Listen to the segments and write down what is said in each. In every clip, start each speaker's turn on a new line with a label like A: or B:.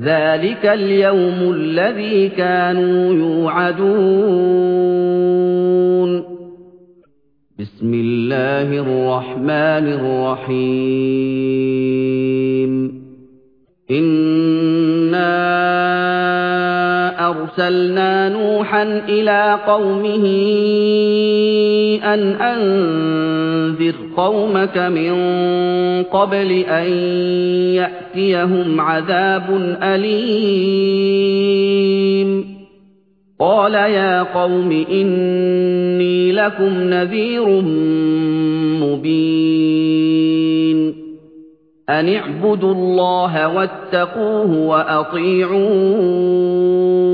A: ذَلِكَ الْيَوْمُ الَّذِي كَانُوا يُوعَدُونَ. بِسْمِ اللَّهِ الرَّحْمَٰنِ الرَّحِيمِ. أَرْسَلْنَا نُوحًا إِلَىٰ قَوْمِهِ أَنْ أَنذِرْ قَوْمَكَ مِن قَبْلِ أَن يَأْتِيَهُمْ عَذَابٌ أَلِيمٌ. قَالَ يَا قَوْمِ إِنِّي لَكُمْ نَذِيرٌ مُّبِينٌ. أَنِ اعْبُدُوا اللَّهَ وَاتَّقُوهُ وَأَطِيعُونِ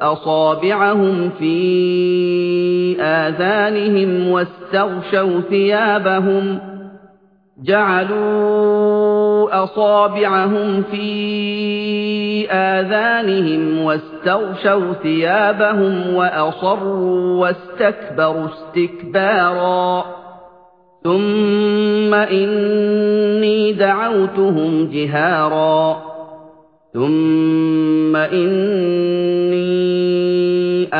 A: أَصَابِعَهُمْ فِي آذَانِهِمْ وَاسْتَغْشَوْا ثِيَابَهُمْ جَعَلُوا أَصَابِعَهُمْ فِي آذَانِهِمْ وَاسْتَغْشَوْا ثِيَابَهُمْ وَأَصَرُّوا وَاسْتَكْبَرُوا اسْتِكْبَارًا ثُمَّ إِنِّي دَعَوْتُهُمْ جِهَارًا ثُمَّ إِنِّي